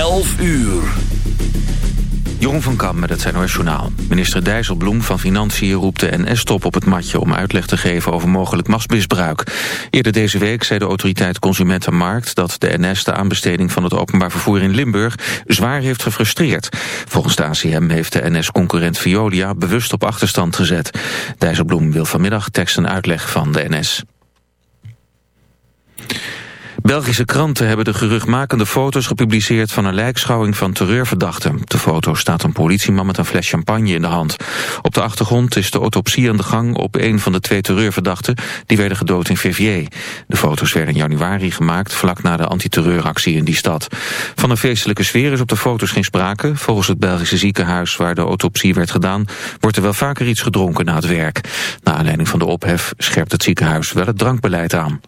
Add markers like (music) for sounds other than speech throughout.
11 uur. Jeroen van Kam met het NOS Journaal. Minister Dijsselbloem van Financiën roept de NS-top op het matje... om uitleg te geven over mogelijk machtsmisbruik. Eerder deze week zei de autoriteit Consumentenmarkt... dat de NS de aanbesteding van het openbaar vervoer in Limburg... zwaar heeft gefrustreerd. Volgens de ACM heeft de NS-concurrent Veolia bewust op achterstand gezet. Dijsselbloem wil vanmiddag tekst en uitleg van de NS. Belgische kranten hebben de geruchtmakende foto's gepubliceerd van een lijkschouwing van terreurverdachten. De foto staat een politieman met een fles champagne in de hand. Op de achtergrond is de autopsie aan de gang op een van de twee terreurverdachten die werden gedood in Verviers. De foto's werden in januari gemaakt vlak na de antiterreuractie in die stad. Van een feestelijke sfeer is op de foto's geen sprake. Volgens het Belgische ziekenhuis waar de autopsie werd gedaan wordt er wel vaker iets gedronken na het werk. Na aanleiding van de ophef scherpt het ziekenhuis wel het drankbeleid aan.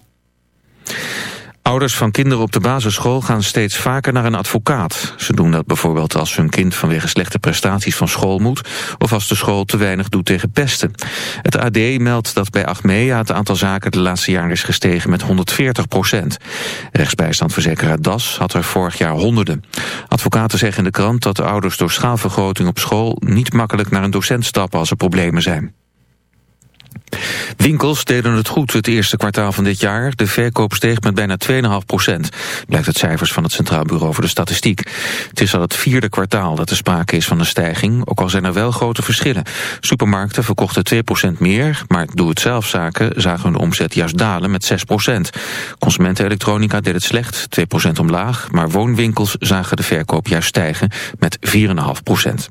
Ouders van kinderen op de basisschool gaan steeds vaker naar een advocaat. Ze doen dat bijvoorbeeld als hun kind vanwege slechte prestaties van school moet... of als de school te weinig doet tegen pesten. Het AD meldt dat bij Achmea het aantal zaken de laatste jaren is gestegen met 140 procent. Rechtsbijstandverzekeraar DAS had er vorig jaar honderden. Advocaten zeggen in de krant dat de ouders door schaalvergroting op school... niet makkelijk naar een docent stappen als er problemen zijn. Winkels deden het goed het eerste kwartaal van dit jaar. De verkoop steeg met bijna 2,5 procent. Blijkt uit cijfers van het Centraal Bureau voor de Statistiek. Het is al het vierde kwartaal dat er sprake is van een stijging. Ook al zijn er wel grote verschillen. Supermarkten verkochten 2 procent meer. Maar doe-het-zelfzaken zagen hun omzet juist dalen met 6 procent. Consumentenelektronica deed het slecht, 2 procent omlaag. Maar woonwinkels zagen de verkoop juist stijgen met 4,5 procent.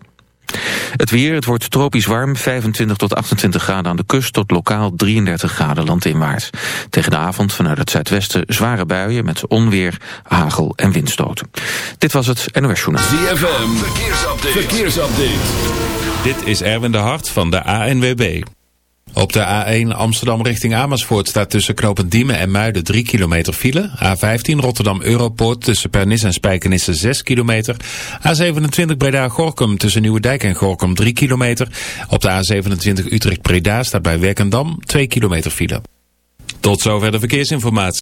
Het weer, het wordt tropisch warm, 25 tot 28 graden aan de kust... tot lokaal 33 graden landinwaarts. Tegen de avond vanuit het zuidwesten zware buien... met onweer, hagel en windstoten. Dit was het NOS Journaal. ZFM, verkeersupdate. verkeersupdate. Dit is Erwin de Hart van de ANWB. Op de A1 Amsterdam richting Amersfoort staat tussen knooppunt Diemen en Muiden 3 kilometer file. A15 Rotterdam Europoort tussen Pernis en Spijkenisse 6 kilometer. A27 Breda Gorkum tussen Nieuwedijk en Gorkum 3 kilometer. Op de A27 Utrecht Breda staat bij Werkendam 2 kilometer file. Tot zover de verkeersinformatie.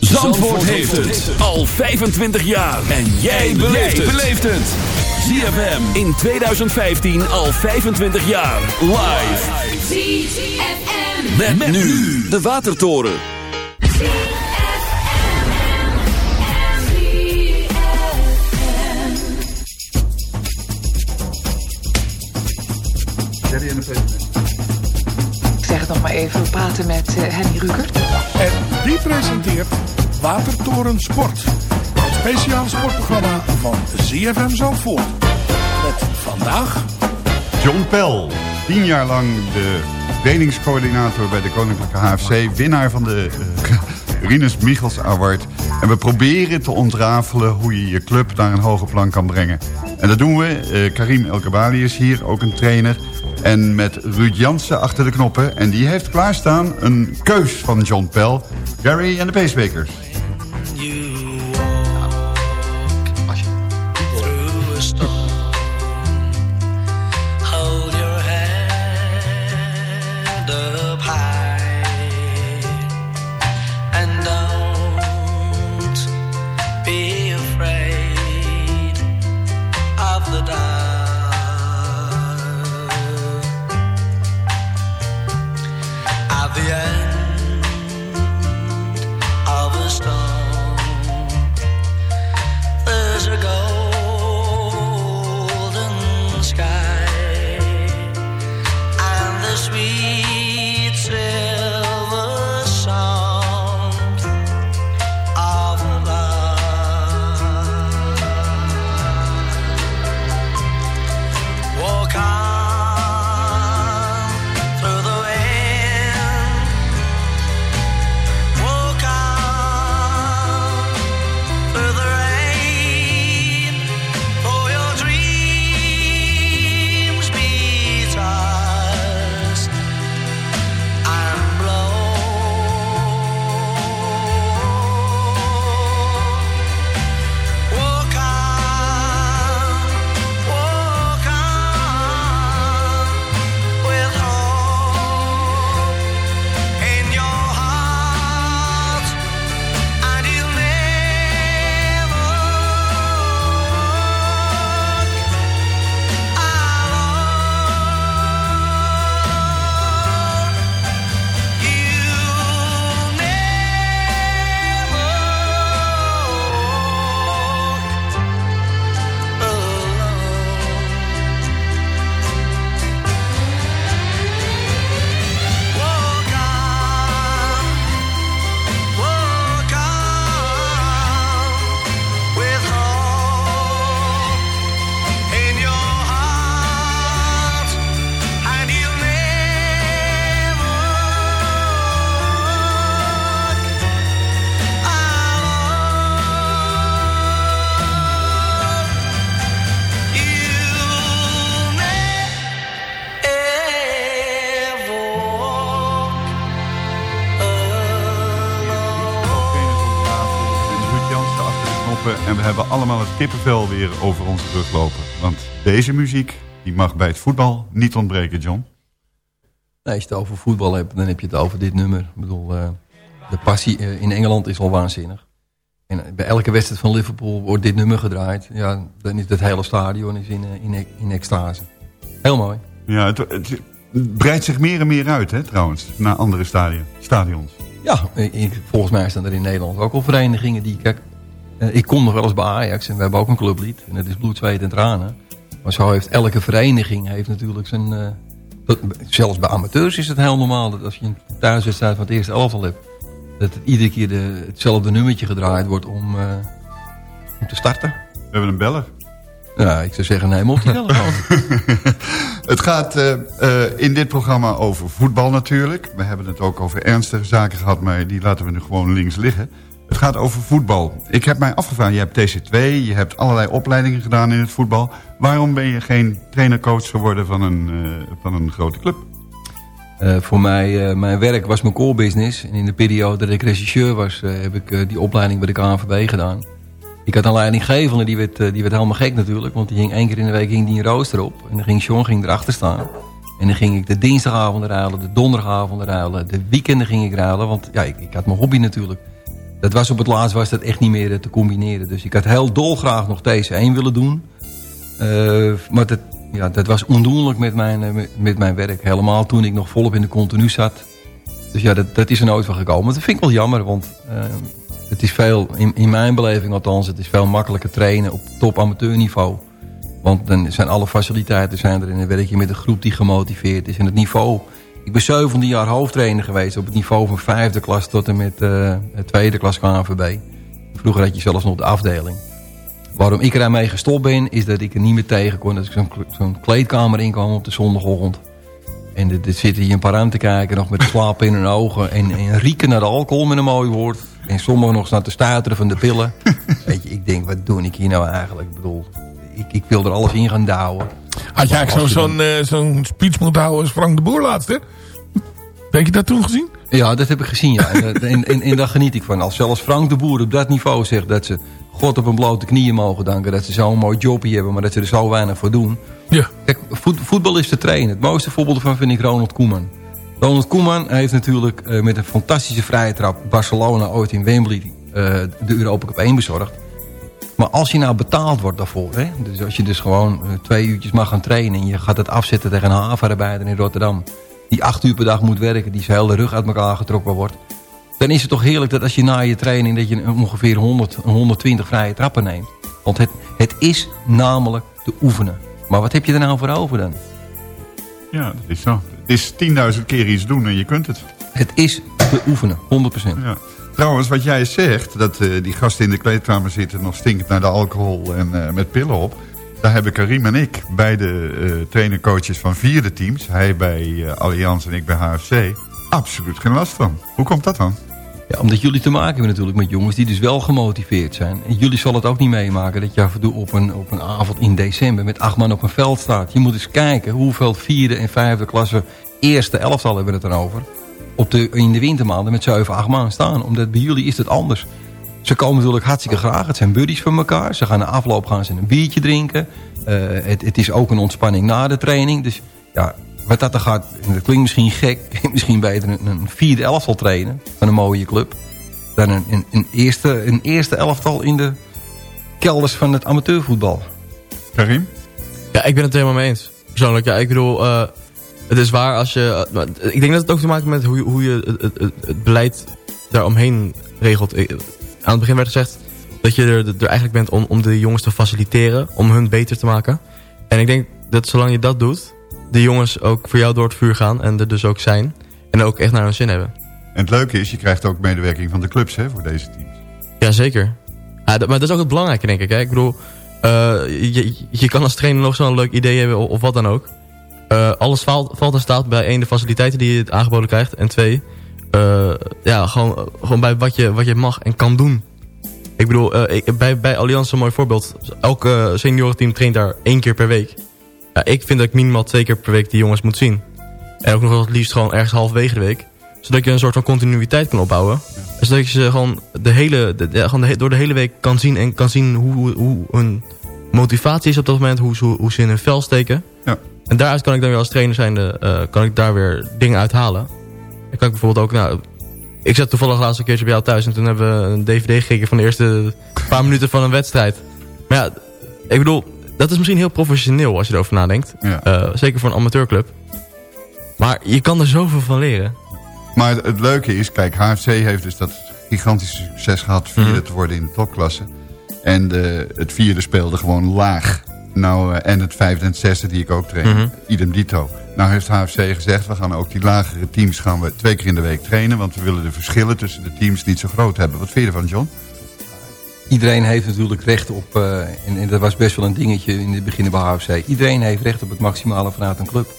Zandvoort heeft het al 25 jaar. En jij beleeft het. ZFM in 2015 al 25 jaar. Live. ZFM. Met, nu de Watertoren. Ik zeg het nog maar even, we praten met eh, Henny Rukert. En die presenteert Watertoren Sport. Het speciale sportprogramma van ZFM Zandvoort. Met vandaag... John Pell, tien jaar lang de trainingscoördinator bij de Koninklijke HFC. Winnaar van de uh, (laughs) Rinus Michels Award. En we proberen te ontrafelen hoe je je club naar een hoger plan kan brengen. En dat doen we. Eh, Karim Elkabali is hier, ook een trainer. En met Ruud Jansen achter de knoppen. En die heeft klaarstaan een keus van John Pell. Gary en de Pacemakers. Kippenvel weer over onze rug lopen. Want deze muziek, die mag bij het voetbal niet ontbreken, John. Nee, als je het over voetbal hebt, dan heb je het over dit nummer. Ik bedoel, eh, de passie eh, in Engeland is al waanzinnig. En eh, bij elke wedstrijd van Liverpool wordt dit nummer gedraaid. Ja, dan is het hele stadion is in, in, in extase. Heel mooi. Ja, het, het breidt zich meer en meer uit, hè, trouwens, naar andere stadion, stadions. Ja, ik- volgens mij staan er in Nederland ook al verenigingen die... Kijk, ik kom nog wel eens bij Ajax en we hebben ook een clublied. En dat is bloed, zweet en tranen. Maar zo heeft elke vereniging heeft natuurlijk zijn... eh, dat- zelfs bij amateurs is het heel normaal dat als je een thuiswedstrijd van het eerste elftal hebt... dat het iedere keer de, hetzelfde nummertje gedraaid wordt om, eh, om te starten. We hebben een beller. Ja, ik zou zeggen, neem op die telefoon. (laughs) Het gaat eh, eh, in dit programma over voetbal natuurlijk. We hebben het ook over ernstige zaken gehad, maar die laten we nu gewoon links liggen. Het gaat over voetbal. Ik heb mij afgevraagd, je hebt TC2, je hebt allerlei opleidingen gedaan in het voetbal. Waarom ben je geen trainer-coach geworden van een, eh, van een grote club? Eh, voor mij, eh, mijn werk was mijn core business. En in de periode dat ik regisseur was, heb ik die opleiding bij de KNVB gedaan. Ik had een leidinggevende, die werd, die werd helemaal gek natuurlijk. Want die ging één keer in de week ging die een rooster op. En dan ging John ging erachter staan. En dan ging ik de dinsdagavond ruilen, de donderdagavond ruilen. De weekenden ging ik ruilen, want ja, ik, ik had mijn hobby natuurlijk. Dat was op het laatst was dat echt niet meer te combineren. Dus ik had heel dolgraag nog deze één willen doen. Eh, maar dat, ja, dat was ondoenlijk met mijn, eh, met, met mijn werk. Helemaal toen ik nog volop in de continu zat. Dus ja, dat, dat is er nooit van gekomen. Dat vind ik wel jammer, want eh, het is veel, in, in mijn beleving althans, het is veel makkelijker trainen op top amateurniveau. Want dan zijn alle faciliteiten zijn er en dan werk je met een groep die gemotiveerd is. En het niveau, ik ben 17 jaar hoofdtrainer geweest op het niveau van vijfde klas tot en met eh, tweede klas KNVB. Vroeger had je zelfs nog de afdeling. Waarom ik er mee gestopt ben, is dat ik er niet meer tegen kon. Dat ik zo'n kleedkamer inkwam op de zondagochtend. En er er zitten hier een paar aan te kijken, nog met slaap in hun ogen. En, en rieken naar de alcohol met een mooi woord. En sommigen nog staan te stuiteren van de pillen. (laughs) Weet je, ik denk, wat doe ik hier nou eigenlijk? Ik bedoel, ik, ik wil er alles in gaan douwen. Had jij eigenlijk zo'n eh, zo'n speech moeten houden als Frank de Boer laatst, hè? Heb je dat toen gezien? Ja, dat heb ik gezien, ja. (laughs) En, daar geniet ik van. Als zelfs Frank de Boer op dat niveau zegt dat ze God op hun blote knieën mogen danken. Dat ze zo'n mooi jobje hebben, maar dat ze er zo weinig voor doen. Ja. Kijk, voet- voetbal is te trainen. Het mooiste voorbeeld ervan vind ik Ronald Koeman. Ronald Koeman heeft natuurlijk eh, met een fantastische vrije trap... Barcelona ooit in Wembley eh, de Europa Cup 1 bezorgd. Maar als je nou betaald wordt daarvoor... Hè, dus als je dus gewoon eh, twee uurtjes mag gaan trainen... en je gaat het afzetten tegen een havenarbeider in Rotterdam... die acht uur per dag moet werken... die zijn hele rug uit elkaar getrokken wordt... dan is het toch heerlijk dat als je na je training... dat je ongeveer 100, 120 vrije trappen neemt. Want het, het is namelijk te oefenen. Maar wat heb je er nou voor over dan? Ja, dat is zo. Het is 10.000 keer iets doen en je kunt het. Het is te oefenen, 100%. Ja. Trouwens, wat jij zegt, dat eh, die gasten in de kleedkamer zitten nog stinkend naar de alcohol en eh, met pillen op. Daar hebben Karim en ik, beide uh, trainercoaches van vierde teams, hij bij Allianz en ik bij HFC, absoluut geen last van. Hoe komt dat dan? Ja, omdat jullie te maken hebben natuurlijk met jongens die dus wel gemotiveerd zijn. En jullie zullen het ook niet meemaken dat je op een, op een avond in december met acht man op een veld staat. Je moet eens kijken hoeveel vierde en vijfde klasse eerste elftal hebben het erover. Op de, in de wintermaanden met zeven, acht man staan. Omdat bij jullie is het anders. Ze komen natuurlijk hartstikke graag. Het zijn buddies van elkaar. Ze gaan na afloop gaan ze een biertje drinken. Uh, het, het is ook een ontspanning na de training. Dus ja, wat dat er gaat, dat klinkt misschien gek, (laughs) misschien beter een, een vierde elftal trainen van een mooie club. Dan een, een, een, eerste, een eerste elftal in de kelders van het amateurvoetbal. Karim? Ja, ik ben het helemaal mee eens. Persoonlijk, ja, ik bedoel, uh, het is waar als je... Uh, ik denk dat het ook te maken heeft met hoe je, hoe je het, het, het beleid daaromheen regelt. Ik, aan het begin werd gezegd dat je er, er eigenlijk bent om, om de jongens te faciliteren, om hun beter te maken. En ik denk dat zolang je dat doet, de jongens ook voor jou door het vuur gaan en er dus ook zijn. En ook echt naar hun zin hebben. En het leuke is, je krijgt ook medewerking van de clubs hè, voor deze teams. Jazeker. Ja, dat, maar dat is ook het belangrijke, denk ik. Hè? Ik bedoel, uh, je, je kan als trainer nog zo'n leuk idee hebben of, of wat dan ook. Uh, alles valt, valt en staat bij één, de faciliteiten die je aangeboden krijgt. En twee, uh, ja, gewoon, gewoon bij wat je, wat je mag en kan doen. Ik bedoel, bij, bij Allianz een mooi voorbeeld. Elke seniorenteam traint daar één keer per week. Ja, ik vind dat ik minimaal twee keer per week die jongens moet zien. En ook nog wel het liefst gewoon ergens halverwege de week. Zodat je een soort van continuïteit kan opbouwen. Zodat je ze gewoon, de hele, de, gewoon door de hele week kan zien en kan zien hoe, hoe, hoe hun motivatie is op dat moment. Hoe, ze- hoe ze in hun vel steken. En daaruit kan ik dan weer als trainer zijnde, eh kan ik daar weer dingen uithalen. Dan kan ik bijvoorbeeld ook, nou, ik zat toevallig laatst een keertje bij jou thuis en toen hebben we een dvd gekeken van de eerste paar minuten van een wedstrijd. Maar ja, ik bedoel, dat is misschien heel professioneel als je erover nadenkt. Ja. Eh, zeker voor een amateurclub. Maar je kan er zoveel van leren. Maar het, het leuke is, kijk, HFC heeft dus dat gigantische succes gehad... vierde Mhm. te worden in de topklasse. En de, het vierde speelde gewoon laag. Nou, eh, en het vijfde en het zesde die ik ook train, Mhm. idem dito. Nou heeft HFC gezegd, we gaan ook die lagere teams gaan we twee keer in de week trainen... want we willen de verschillen tussen de teams niet zo groot hebben. Wat vind je ervan, John? Iedereen heeft natuurlijk recht op, eh, en, en dat was best wel een dingetje in het begin bij HFC. Iedereen heeft recht op het maximale vanuit een club.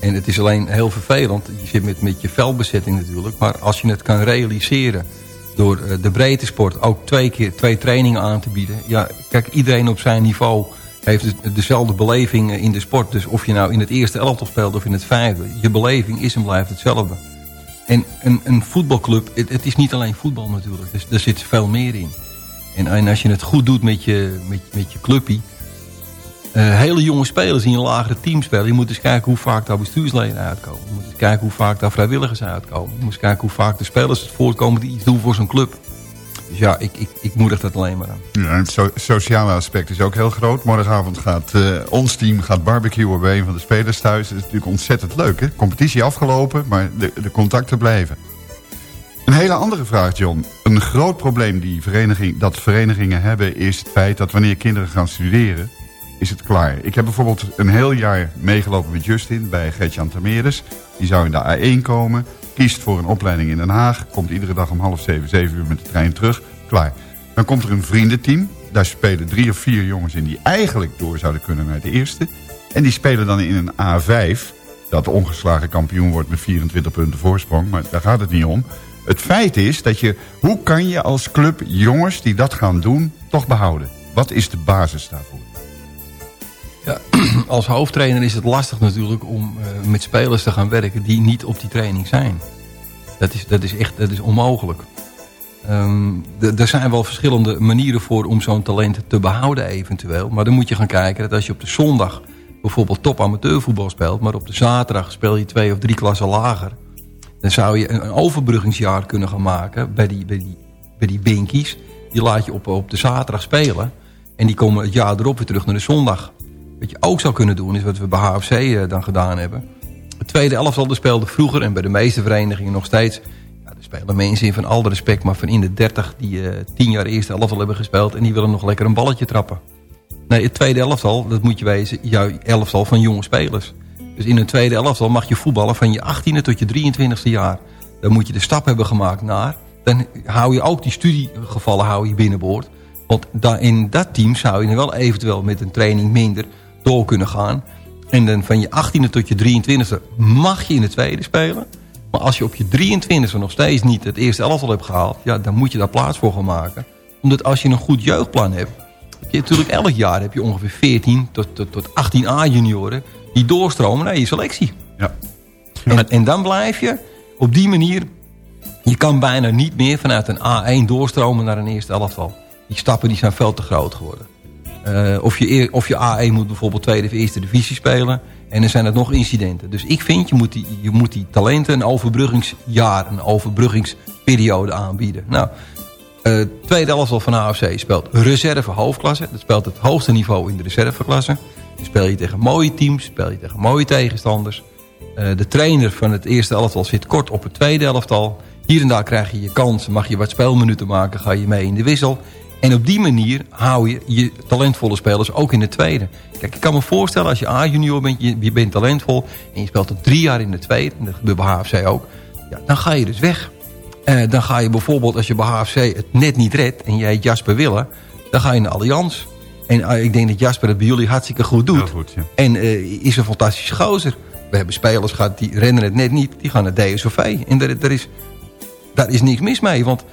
En het is alleen heel vervelend. Je zit met, met je veldbezetting natuurlijk. Maar als je het kan realiseren door eh, de breedte sport ook twee keer twee trainingen aan te bieden. Ja, kijk, iedereen op zijn niveau heeft dezelfde beleving in de sport. Dus of je nou in het eerste elftal speelt of in het vijfde. Je beleving is en blijft hetzelfde. En een, een voetbalclub, het, is niet alleen voetbal natuurlijk. Dus, er zit veel meer in. En, als je het goed doet met je, met, met je clubpie. eh, hele jonge spelers in een lagere team spelen. Je moet eens kijken hoe vaak daar bestuursleden uitkomen. Je moet eens kijken hoe vaak daar vrijwilligers uitkomen. Je moet eens kijken hoe vaak de spelers het voortkomen die iets doen voor zo'n club. Ja, ik, ik, ik moedig dat alleen maar aan. Ja, het so- sociale aspect is ook heel groot. Morgenavond gaat eh, ons team gaat barbecuen bij een van de spelers thuis. Dat is natuurlijk ontzettend leuk. Hè? Competitie afgelopen, maar de, de contacten blijven. Een hele andere vraag, John. Een groot probleem die vereniging, dat verenigingen hebben... is het feit dat wanneer kinderen gaan studeren, is het klaar. Ik heb bijvoorbeeld een heel jaar meegelopen met Justin... bij Gertjan Tameres. Die zou in de A1 komen. Kiest voor een opleiding in Den Haag. Komt iedere dag om half zeven, zeven uur met de trein terug. Klaar. Dan komt er een vriendenteam. Daar spelen drie of vier jongens in die eigenlijk door zouden kunnen naar de eerste. En die spelen dan in een A5. Dat ongeslagen kampioen wordt met 24 punten voorsprong. Maar daar gaat het niet om. Het feit is dat je... Hoe kan je als club jongens die dat gaan doen toch behouden? Wat is de basis daarvoor? Ja, (clears throat) als hoofdtrainer is het lastig natuurlijk om eh, met spelers te gaan werken die niet op die training zijn. Dat is, dat is echt dat is onmogelijk. Ehm, er zijn wel verschillende manieren voor om zo'n talent te behouden eventueel. Maar dan moet je gaan kijken dat als je op de zondag bijvoorbeeld top amateurvoetbal speelt... maar op de zaterdag speel je twee of drie klassen lager... dan zou je een overbruggingsjaar kunnen gaan maken bij die, bij die, bij die binkies. Die laat je op, op de zaterdag spelen... en die komen het jaar erop weer terug naar de zondag. Wat je ook zou kunnen doen, is wat we bij HFC eh, dan gedaan hebben. Het tweede elftal speelde vroeger en bij de meeste verenigingen nog steeds. Ja, er spelen mensen in van al de respect, maar van in de 30 die eh, tien jaar eerste elftal hebben gespeeld. En die willen nog lekker een balletje trappen. Nee, het tweede elftal, dat moet je wezen, jouw elftal van jonge spelers. Dus in een tweede elftal mag je voetballen van je 18e tot je 23e jaar. Dan moet je de stap hebben gemaakt naar. Dan hou je ook die studiegevallen hou je binnenboord. Want in dat team zou je dan wel eventueel met een training minder door kunnen gaan. En dan van je 18e tot je 23e mag je in de tweede spelen. Maar als je op je 23e nog steeds niet het eerste elftal hebt gehaald... Ja, dan moet je daar plaats voor gaan maken. Omdat als je een goed jeugdplan hebt... Heb je natuurlijk elk jaar heb je ongeveer 14 tot, tot, tot 18 A-junioren... die doorstromen naar je selectie. Ja. En, en dan blijf je op die manier... Je kan bijna niet meer vanuit een A1 doorstromen naar een eerste elftal. Die stappen die zijn veel te groot geworden. Eh, of, je, of je A1 moet bijvoorbeeld tweede of eerste divisie spelen. En dan zijn het nog incidenten. Dus ik vind, je moet die, je moet die talenten een overbruggingsjaar, een overbruggingsperiode aanbieden. Nou, eh tweede elftal van AFC speelt reserve hoofdklasse. Dat speelt het hoogste niveau in de reserveklasse. Dan speel je tegen mooie teams, speel je tegen mooie tegenstanders. Eh, de trainer van het eerste elftal zit kort op het tweede elftal. Hier en daar krijg je je kans, mag je wat speelminuten maken, ga je mee in de wissel. En op die manier hou je je talentvolle spelers ook in de tweede. Kijk, ik kan me voorstellen als je A-junior bent, je, je bent talentvol... en je speelt er drie jaar in de tweede, en dat gebeurt bij HFC ook... Ja, dan ga je dus weg. Eh, dan ga je bijvoorbeeld, als je bij HFC het net niet redt... en jij heet Jasper Willen, dan ga je naar Allianz. En eh, ik denk dat Jasper het bij jullie hartstikke goed doet. Goed, ja. En eh, is een fantastische gozer. We hebben spelers gehad die rennen het net niet. Die gaan naar DSOV. En daar, daar, is, daar is niks mis mee. Want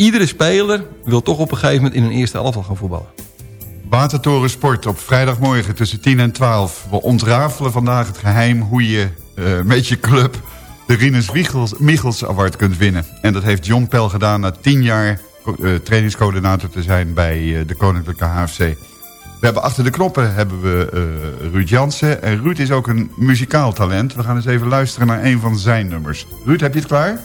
iedere speler wil toch op een gegeven moment in een eerste elftal gaan voetballen. Watertoren Sport op vrijdagmorgen tussen 10 en 12. We ontrafelen vandaag het geheim hoe je eh, met je club de Rinus Michels, Award kunt winnen. En dat heeft John Pel gedaan na tien jaar eh, trainingscoördinator te zijn bij eh, de Koninklijke HFC. We hebben achter de knoppen hebben we Ruud Jansen. En Ruud is ook een muzikaal talent. We gaan eens even luisteren naar een van zijn nummers. Ruud, heb je het klaar?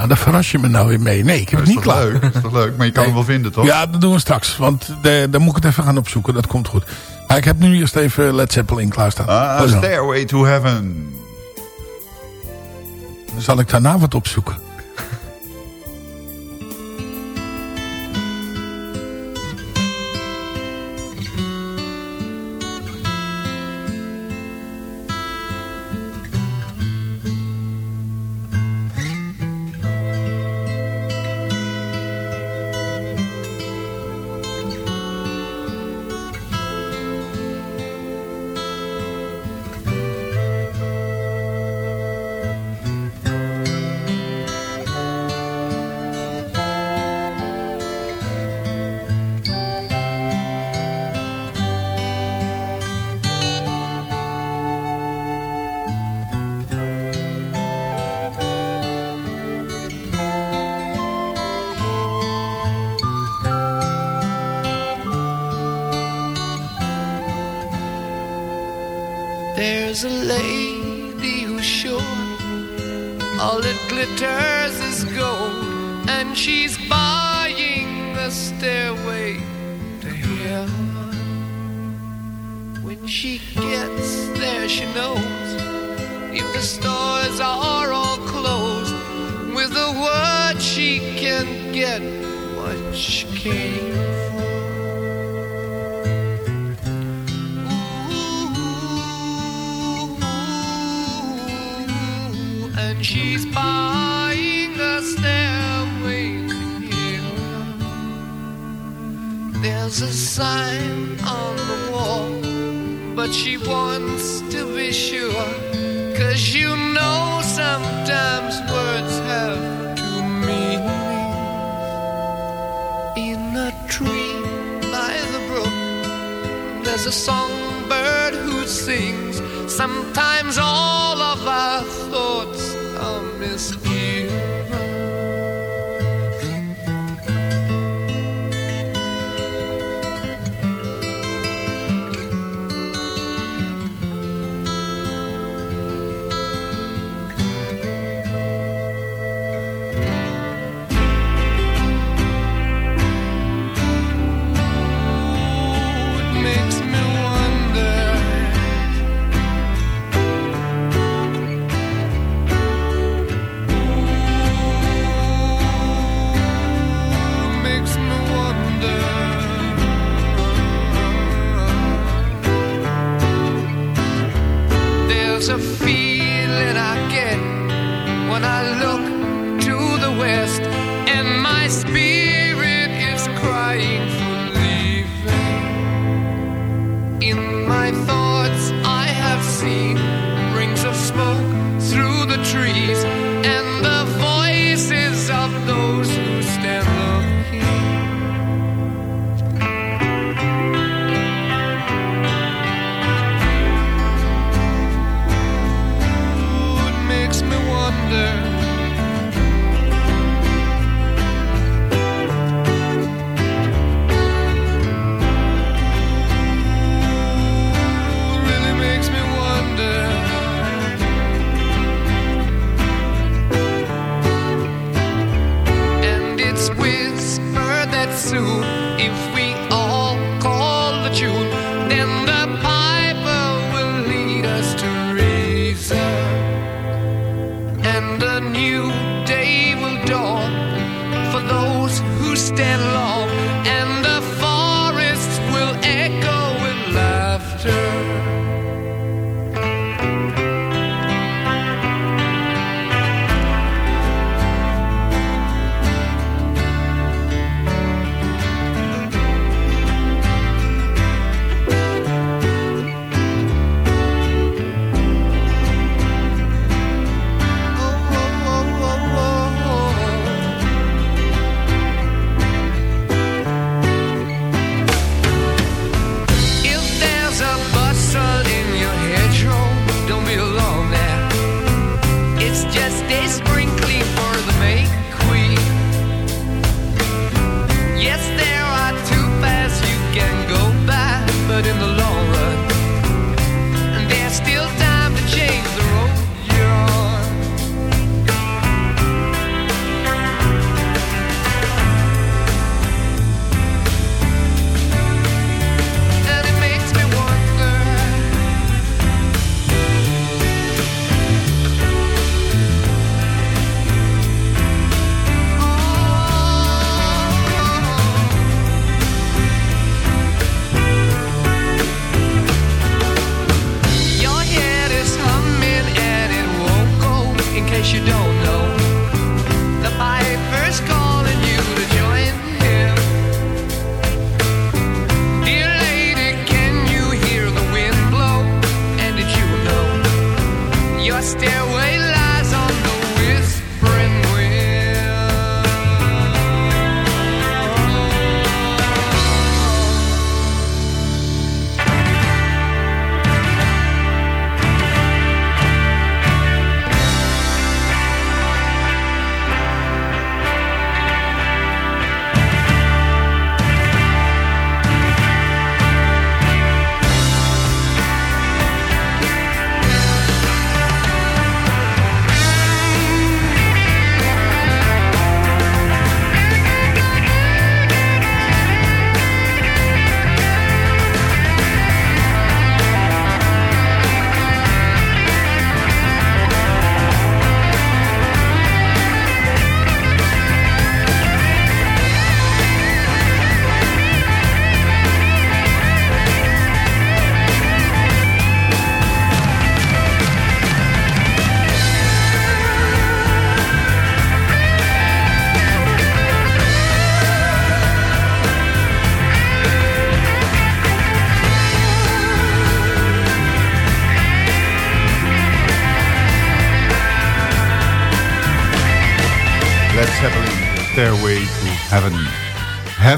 Nou, daar verras je me nou weer mee. Nee, ik heb het niet klaar. leuk? Dat is toch leuk? Maar je kan Nee. hem wel vinden, toch? Ja, dat doen we straks. Want de, dan moet ik het even gaan opzoeken. Dat komt goed. Maar ik heb nu eerst even Led Zeppelin klaarstaan. Ah, Pas op. Stairway to Heaven. Dan zal ik daarna wat opzoeken. She's buying a stairway heaven. There's a sign on the wall, but she wants to be sure. Cause you know sometimes words have two meanings. In a tree by the brook, there's a songbird who sings. Sometimes all of our thoughts promised wonder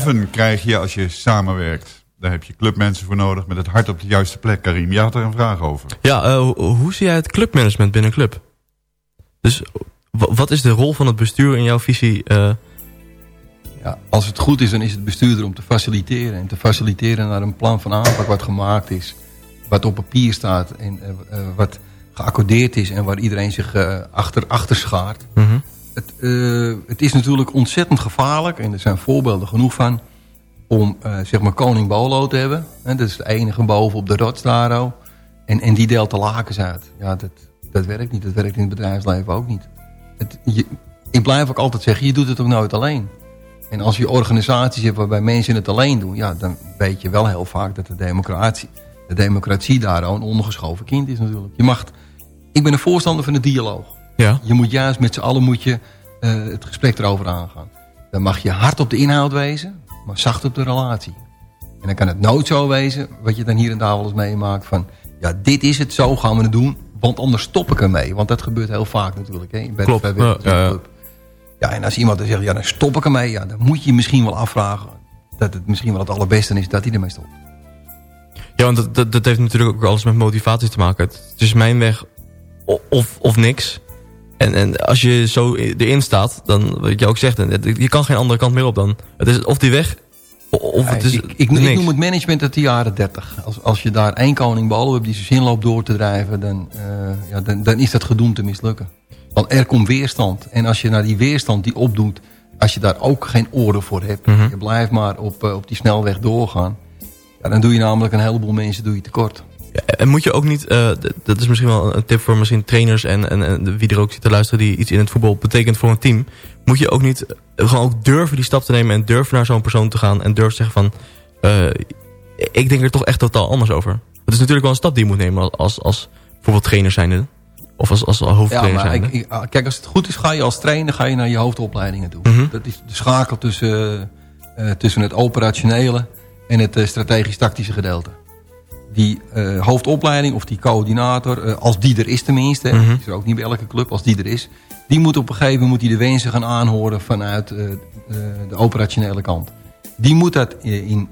Heaven krijg je als je samenwerkt. Daar heb je clubmensen voor nodig met het hart op de juiste plek. Karim, je had er een vraag over. Ja, eh, ho- hoe zie jij het clubmanagement binnen een club? Dus wa- wat is de rol van het bestuur in jouw visie? eh? Ja, als het goed is, dan is het bestuurder om te faciliteren. En te faciliteren naar een plan van aanpak wat gemaakt is. Wat op papier staat en eh, wat geaccordeerd is. En waar iedereen zich achter, achter schaart. Mhm. Het, eh, het is natuurlijk ontzettend gevaarlijk. En er zijn voorbeelden genoeg van. Om eh, zeg maar koning Bolo te hebben. Hè, dat is de enige boven op de rots daar. En, en die deelt de lakens uit. Ja, dat, dat werkt niet. Dat werkt in het bedrijfsleven ook niet. Het, je, ik blijf ook altijd zeggen, je doet het ook nooit alleen. En als je organisaties hebt waarbij mensen het alleen doen... Ja, dan weet je wel heel vaak dat de democratie, de democratie daar een ondergeschoven kind is natuurlijk. Je mag, ik ben een voorstander van de dialoog. Ja. Je moet juist met z'n allen moet je, eh, het gesprek erover aangaan. Dan mag je hard op de inhoud wezen, maar zacht op de relatie. En dan kan het nooit zo wezen, wat je dan hier en daar wel eens meemaakt... van ja, dit is het, zo gaan we het doen, want anders stop ik ermee. Want dat gebeurt heel vaak natuurlijk. Hè, bij Klopt, de ja, ja, en als iemand dan zegt, ja, dan stop ik ermee. Ja, dan moet je je misschien wel afvragen dat het misschien wel het allerbeste is dat hij ermee stopt. Ja, want dat, dat, dat heeft natuurlijk ook alles met motivatie te maken. Het is mijn weg of, of niks. En, en als je zo erin staat, dan wat je ook zegt, je kan geen andere kant meer op dan. Het is of die weg, of het is ik, ik, ik niks. noem het management uit de jaren 30. Als, als je daar één koning Bolo hebt die zijn zin loopt door te drijven... Dan, eh, ja, dan, dan is dat gedoemd te mislukken. Want er komt weerstand. En als je naar die weerstand die opdoet... als je daar ook geen oren voor hebt... Mhm. je blijft maar op, eh, op die snelweg doorgaan... Ja, dan doe je namelijk een heleboel mensen doe je tekort. Ja, en moet je ook niet, eh, dat is misschien wel een tip voor misschien trainers en, en, en wie er ook zit te luisteren die iets in het voetbal betekent voor een team. Moet je ook niet eh, gewoon ook durven die stap te nemen en durven naar zo'n persoon te gaan en durven zeggen van, eh, ik denk er toch echt totaal anders over. Het is natuurlijk wel een stap die je moet nemen als, als bijvoorbeeld trainer zijnde. Of als, als Ja, hoofdtrainer maar zijnde. ik, ik- ah, kijk, als het goed is, ga je als trainer ga je naar je hoofdopleidingen toe. Mhm. Dat is de schakel tussen, eh, tussen het operationele en het eh, strategisch-tactische gedeelte. Die eh, hoofdopleiding of die coördinator, eh, als die er is tenminste, die is er ook niet bij elke club, als die er is, die moet op een gegeven moment moet die de wensen gaan aanhoren vanuit eh, de operationele kant. Die moet dat in,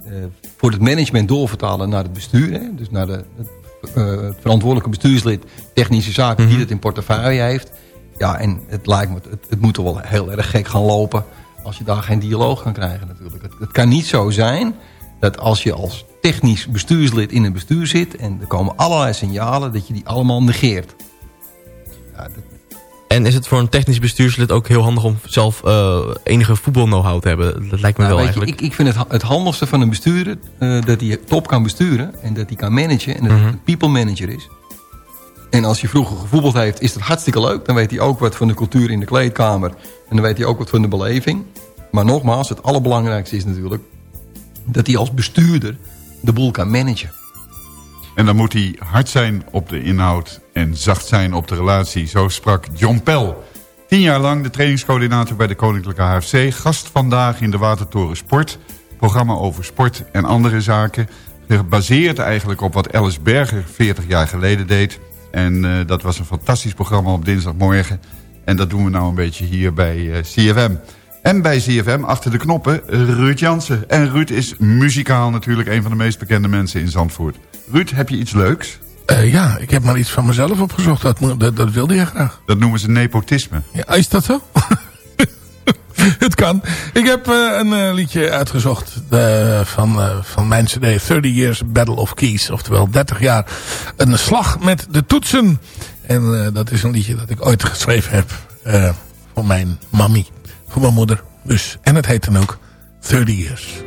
voor het management doorvertalen naar het bestuur. Hè, dus naar de, het, het verantwoordelijke bestuurslid technische zaken die Mhm. het in portefeuille heeft. Ja, en het lijkt me, het, het moet toch wel heel erg gek gaan lopen als je daar geen dialoog kan krijgen natuurlijk. Het, het kan niet zo zijn dat als je als technisch bestuurslid in een bestuur zit en er komen allerlei signalen dat je die allemaal negeert. Ja, dat, En is het voor een technisch bestuurslid ook heel handig om zelf eh, enige voetbal know-how te hebben? Dat lijkt me Nou, wel je, eigenlijk. ik, ik vind het, het handigste van een bestuurder eh, dat hij top kan besturen en dat hij kan managen en dat Mhm. hij een people manager is. En als hij vroeger gevoetbald heeft, is dat hartstikke leuk. Dan weet hij ook wat van de cultuur in de kleedkamer. En dan weet hij ook wat van de beleving. Maar nogmaals, het allerbelangrijkste is natuurlijk... dat hij als bestuurder de boel kan managen. En dan moet hij hard zijn op de inhoud en zacht zijn op de relatie. Zo sprak John Pel. Tien jaar lang de trainingscoördinator bij de Koninklijke HFC. Gast vandaag in de Watertoren Sport. Programma over sport en andere zaken. Gebaseerd eigenlijk op wat Alice Berger 40 jaar geleden deed. En eh, dat was een fantastisch programma op dinsdagmorgen. En dat doen we nou een beetje hier bij eh, CFM. En bij CFM, achter de knoppen, Ruud Jansen. En Ruud is muzikaal natuurlijk een van de meest bekende mensen in Zandvoort. Ruud, heb je iets leuks? Eh, ja, ik heb maar iets van mezelf opgezocht. Dat, dat, dat wilde je graag. Dat noemen ze nepotisme. Ja, is dat zo? (laughs) Het kan. Ik heb eh, een eh, liedje uitgezocht van, van mijn cd 30 Years Battle of Keys. Oftewel 30 jaar een slag met de toetsen. En dat is een liedje dat ik ooit geschreven heb voor mijn mammy. Voor mijn moeder. Dus, en het heet dan ook 30 Years.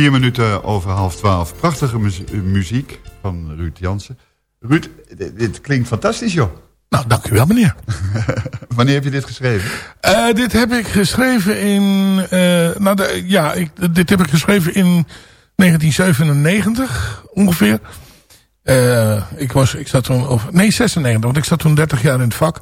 Vier minuten over half twaalf. Prachtige mu- eh, muziek van Ruud Jansen. Ruud, dit, dit klinkt fantastisch, joh. Nou, dank u wel, meneer. (laughs) Wanneer heb je dit geschreven? Eh, dit heb ik geschreven in... eh, nou, de, ja, ik, dit heb ik geschreven in 1997 ongeveer. Ik, was, ik zat toen... Of, nee, 96, want ik zat toen 30 jaar in het vak.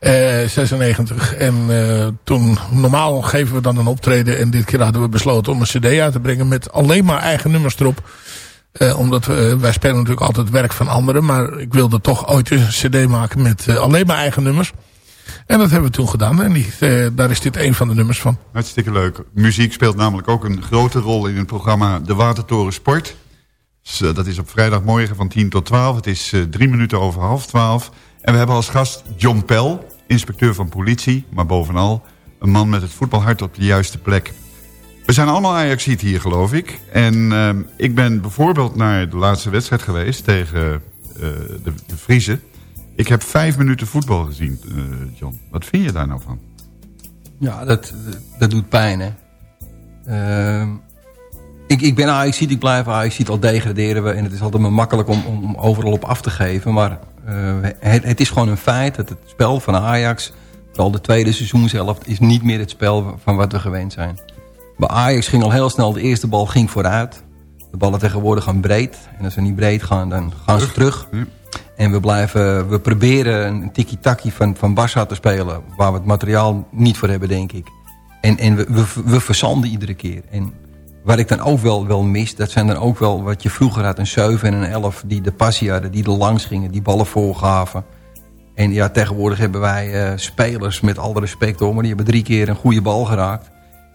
Eh 96. En eh, toen... Normaal geven we dan een optreden. En dit keer hadden we besloten om een cd uit te brengen... met alleen maar eigen nummers erop. Eh, omdat we, wij spelen natuurlijk altijd werk van anderen. Maar ik wilde toch ooit een cd maken met eh, alleen maar eigen nummers. En dat hebben we toen gedaan. En die, eh, daar is dit een van de nummers van. Hartstikke leuk. Muziek speelt namelijk ook een grote rol in het programma De Watertoren Sport. Eh, dat is op vrijdagmorgen van 10 tot 12. Het is eh, drie minuten over half 12. En we hebben als gast John Pell, inspecteur van politie. Maar bovenal een man met het voetbalhart op de juiste plek. We zijn allemaal Ajaxiet hier, geloof ik. En eh, ik ben bijvoorbeeld naar de laatste wedstrijd geweest tegen eh, de, de Friese. Ik heb vijf minuten voetbal gezien, eh, John. Wat vind je daar nou van? Ja, dat, dat doet pijn, hè. Ehm, ik, ik ben ajax ik blijf ajax al degraderen we. En het is altijd maar makkelijk om, om overal op af te geven. Maar het, het is gewoon een feit dat het spel van Ajax... vooral de tweede seizoenshelft... is niet meer het spel van wat we gewend zijn. Bij Ajax ging al heel snel, de eerste bal ging vooruit. De ballen tegenwoordig gaan breed. En als ze niet breed gaan, dan gaan ze terug. En we, blijven, we proberen een tiki-taki van, van Barça te spelen... waar we het materiaal niet voor hebben, denk ik. En, en we, we, we verzanden iedere keer. En wat ik dan ook wel, wel mis... dat zijn dan ook wel wat je vroeger had... een 7 en een 11 die de passie hadden... die er langs gingen, die ballen voorgaven. En ja, tegenwoordig hebben wij eh, spelers... met alle respect hoor... maar die hebben drie keer een goede bal geraakt.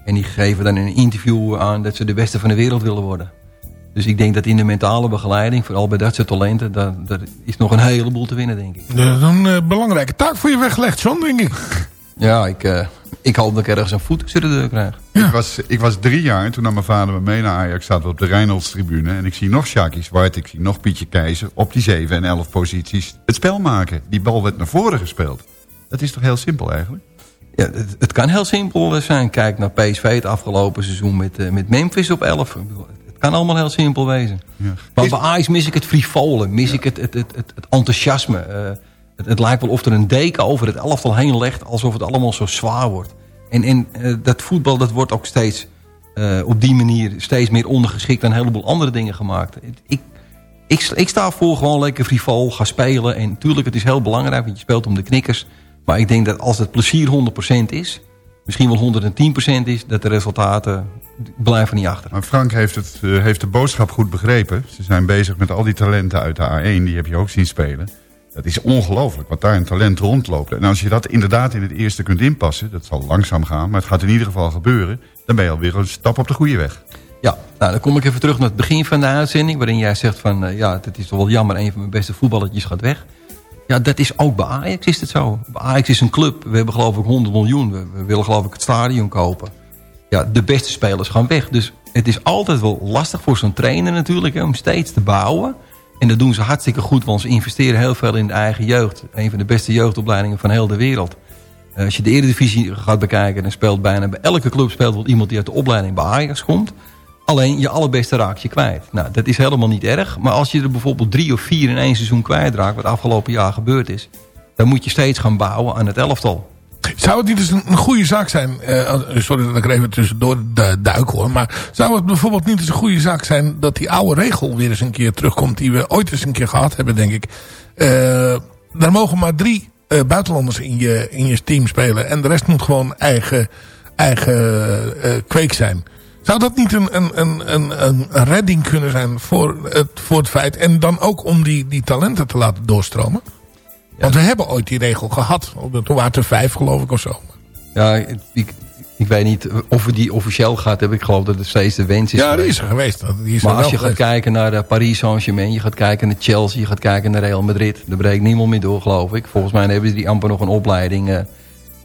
En die geven dan in een interview aan... dat ze de beste van de wereld willen worden. Dus ik denk dat in de mentale begeleiding... vooral bij dat soort talenten... daar, is nog een heleboel te winnen, denk ik. Dat is een eh, belangrijke taak voor je weggelegd, John, denk ik. Ja, ik, eh, ik hoop dat ik ergens een voet tussen de deur krijg. Ik, was, ik was drie jaar en toen nam mijn vader me mee naar Ajax. Zaten we op de Rijnaldstribune. En ik zie nog Sjaki Zwart, ik zie nog Pietje Keizer... op die 7 en 11 posities het spel maken. Die bal werd naar voren gespeeld. Dat is toch heel simpel eigenlijk? Ja, het, het kan heel simpel zijn. Kijk naar PSV het afgelopen seizoen met, eh, met Memphis op 11. Ik bedoel, Het kan allemaal heel simpel wezen. Maar bij Ajax mis ik het frivole. Mis ik het, het, het, het, het enthousiasme. eh, het, lijkt wel of er een deken over het elftal heen legt... alsof het allemaal zo zwaar wordt. En, en eh, dat voetbal dat wordt ook steeds eh, op die manier... steeds meer ondergeschikt aan een heleboel andere dingen gemaakt. Ik, ik, ik sta voor gewoon lekker frivol, ga spelen. En natuurlijk, het is heel belangrijk, want je speelt om de knikkers. Maar ik denk dat als het plezier 100% is... misschien wel 110% is... dat de resultaten blijven niet achter. Maar Frank heeft, het, eh, heeft de boodschap goed begrepen. Ze zijn bezig met al die talenten uit de A1. Die heb je ook zien spelen. Dat is ongelooflijk wat daar een talent rondloopt. En als je dat inderdaad in het eerste kunt inpassen... dat zal langzaam gaan, maar het gaat in ieder geval gebeuren... dan ben je alweer een stap op de goede weg. Ja, nou, dan kom ik even terug naar het begin van de uitzending... waarin jij zegt van, eh, ja, het is toch wel jammer... een van mijn beste voetballetjes gaat weg. Ja, dat is ook bij Ajax is het zo. Bij Ajax is een club. We hebben geloof ik 100 miljoen. We, willen geloof ik het stadion kopen. Ja, de beste spelers gaan weg. Dus het is altijd wel lastig voor zo'n trainer natuurlijk... Om steeds te bouwen... En dat doen ze hartstikke goed, want ze investeren heel veel in de eigen jeugd. Een van de beste jeugdopleidingen van heel de wereld. Eh, Als je de Eredivisie gaat bekijken, dan speelt bijna bij elke club speelt wel iemand die uit de opleiding bij Ajax komt. Alleen je allerbeste raak je kwijt. Nou, dat is helemaal niet erg. Maar als je er bijvoorbeeld drie of vier in één seizoen kwijtraakt, wat afgelopen jaar gebeurd is, dan moet je steeds gaan bouwen aan het elftal. Zou het niet eens een, goede zaak zijn... eh, sorry dat ik er even tussendoor du- duik hoor... maar zou het bijvoorbeeld niet eens een goede zaak zijn... dat die oude regel weer eens een keer terugkomt... die we ooit eens een keer gehad hebben, denk ik. Eh er mogen maar drie eh, buitenlanders in je, in je team spelen... en de rest moet gewoon eigen, eigen eh, kweek zijn. Zou dat niet een, een, een, een een redding kunnen zijn voor het, voor het feit... en dan ook om die, die talenten te laten doorstromen? Want we hebben ooit die regel gehad. Toen waren het er vijf, geloof ik, of zo. Ja, ik, ik weet niet of we die officieel gaat hebben. Ik geloof dat het steeds de wens is Ja, die is er geweest. Die is maar als je gaat kijken naar de Paris Saint-Germain, je gaat kijken naar Chelsea, je gaat kijken naar Real Madrid, daar breekt niemand meer door, geloof ik. Volgens mij hebben ze die amper nog een opleiding. eh.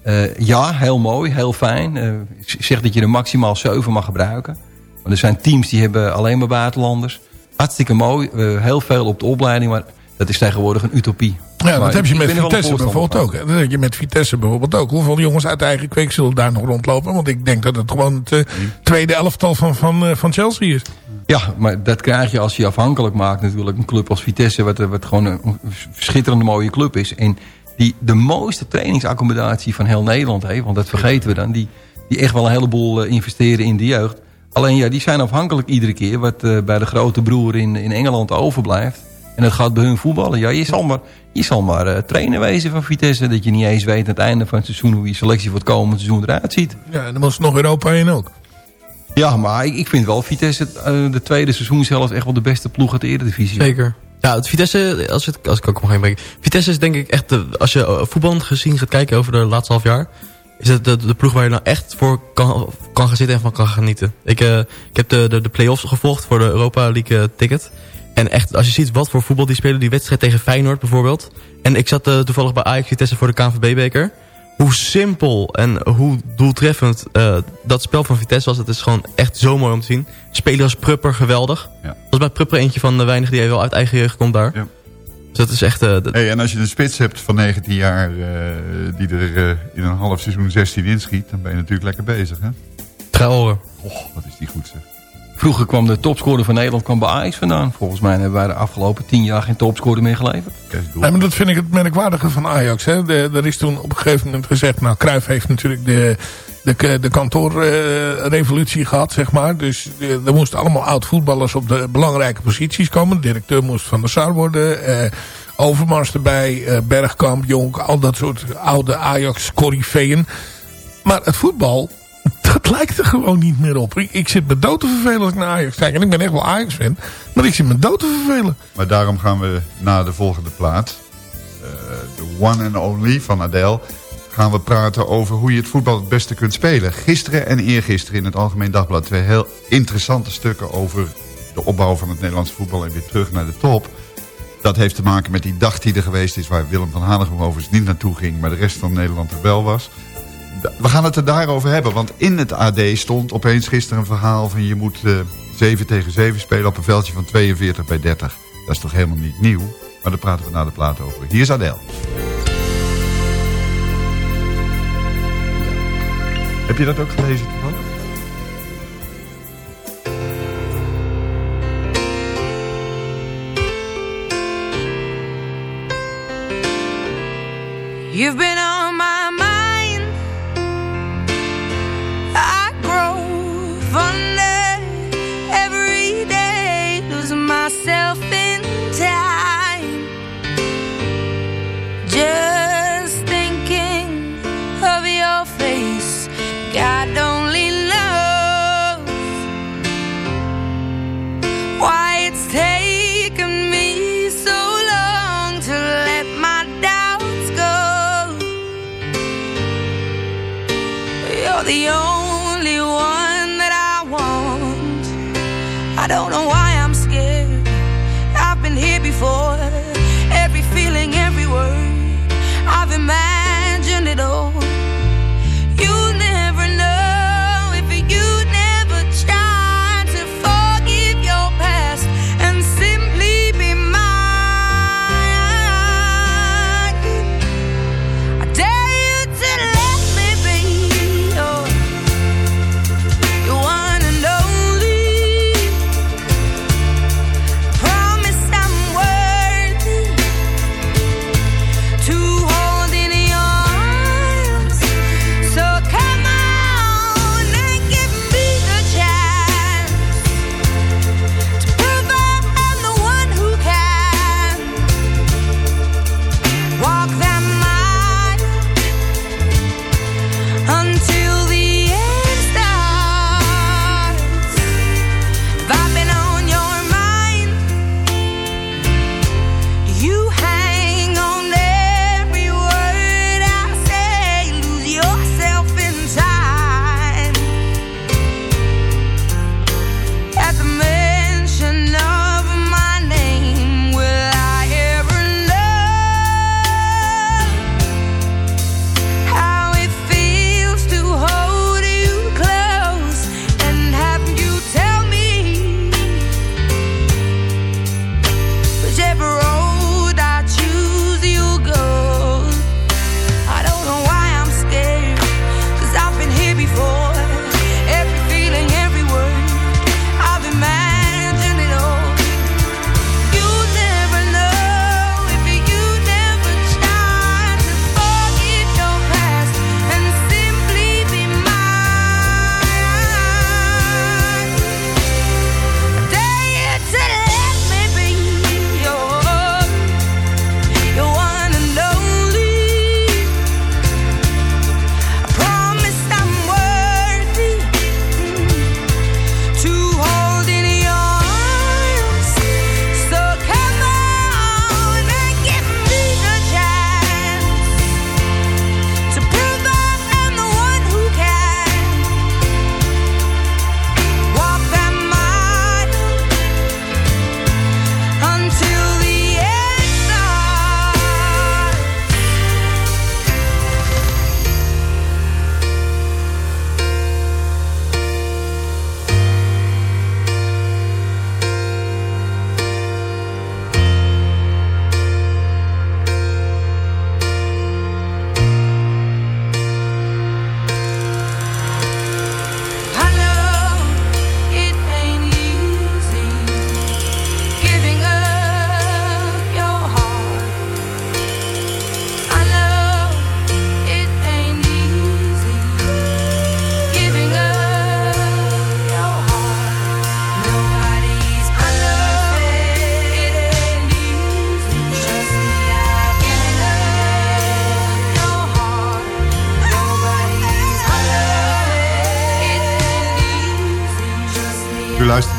Eh, ja, heel mooi, heel fijn. Eh, ik zeg dat je er maximaal zeven mag gebruiken. Maar er zijn teams die hebben alleen maar buitenlanders. Hartstikke mooi, eh, heel veel op de opleiding, maar dat is tegenwoordig een utopie. Ja, Maar dat heb je met Vitesse bijvoorbeeld ook. Dat heb je met Vitesse bijvoorbeeld ook. Hoeveel jongens uit eigen kweek zullen daar nog rondlopen? Want ik denk dat het gewoon het eh, tweede elftal van, van, eh, van Chelsea is. Ja, maar dat krijg je als je afhankelijk maakt natuurlijk. Een club als Vitesse, wat, wat gewoon een schitterende mooie club is. En die de mooiste trainingsaccommodatie van heel Nederland heeft. Want dat vergeten we dan. Die, die echt wel een heleboel eh, investeren in de jeugd. Alleen ja, die zijn afhankelijk iedere keer. Wat bij de grote broer in, in Engeland overblijft. En dat gaat bij hun voetballen. Ja, je zal maar, je zal maar eh, trainer wezen van Vitesse. Dat je niet eens weet aan het einde van het seizoen... hoe je selectie voor het komende seizoen eruit ziet. Ja, en dan moet ze nog Europa heen ook. Ja, maar ik, ik vind wel Vitesse eh, de tweede seizoen zelfs echt wel de beste ploeg uit de Eredivisie. Zeker. Ja, het Vitesse, als, het, als ik ook mag inbreken. Vitesse is denk ik echt, de, als je eh, voetbal gezien gaat kijken over de laatste half jaar... is het de, de ploeg waar je nou echt voor kan, kan gaan zitten en van kan genieten. Ik, eh, ik heb de, de, de play-offs gevolgd voor de Europa League ticket. En echt, als je ziet wat voor voetbal die spelen... die wedstrijd tegen Feyenoord bijvoorbeeld. En ik zat eh, toevallig bij Ajax Vitesse voor de KNVB-beker. Hoe simpel en hoe doeltreffend eh, dat spel van Vitesse was... dat is gewoon echt zo mooi om te zien. Spelen als Prupper, geweldig. Ja. Dat was bij Prupper eentje van de weinigen die wel uit eigen jeugd komt daar. Ja. Dus dat is echt... dat- Hey, en als je een spits hebt van 19 jaar die er in een half seizoen 16 inschiet... dan ben je natuurlijk lekker bezig, hè? Traore. Oh, wat is die goed, zeg. Vroeger kwam de topscorer van Nederland kwam bij Ajax vandaan. Volgens mij hebben wij de afgelopen tien jaar geen topscorer meer geleverd. Ja, maar dat vind ik het merkwaardige van Ajax. Hè. De, er is toen op een gegeven moment gezegd... Nou, Cruijff heeft natuurlijk de, de, de kantoorrevolutie gehad, zeg maar. Dus er moesten allemaal oud-voetballers op de belangrijke posities komen. De directeur moest Van der Sar worden. eh, Overmars erbij, eh, Bergkamp, Jonk. Al dat soort oude Ajax-corifeeën. Maar het voetbal, dat lijkt er gewoon niet meer op. Ik, ik zit me dood te vervelen als ik naar Ajax kijk. En ik ben echt wel Ajax-fan. Maar ik zit me dood te vervelen. Maar daarom gaan we naar de volgende plaat. eh, De one and only van Adele. Gaan we praten over hoe je het voetbal het beste kunt spelen. Gisteren en eergisteren in het Algemeen Dagblad. Twee heel interessante stukken over de opbouw van het Nederlandse voetbal. En weer terug naar de top. Dat heeft te maken met die dag die er geweest is. Waar Willem van Hanegem overigens niet naartoe ging. Maar de rest van Nederland er wel was. We gaan het er daarover hebben. Want in het AD stond opeens gisteren een verhaal van... je moet eh 7 tegen 7 spelen op een veldje van 42 bij 30. Dat is toch helemaal niet nieuw? Maar daar praten we na de plaat over. Hier is Adele. Heb je dat ook gelezen toevallig? You've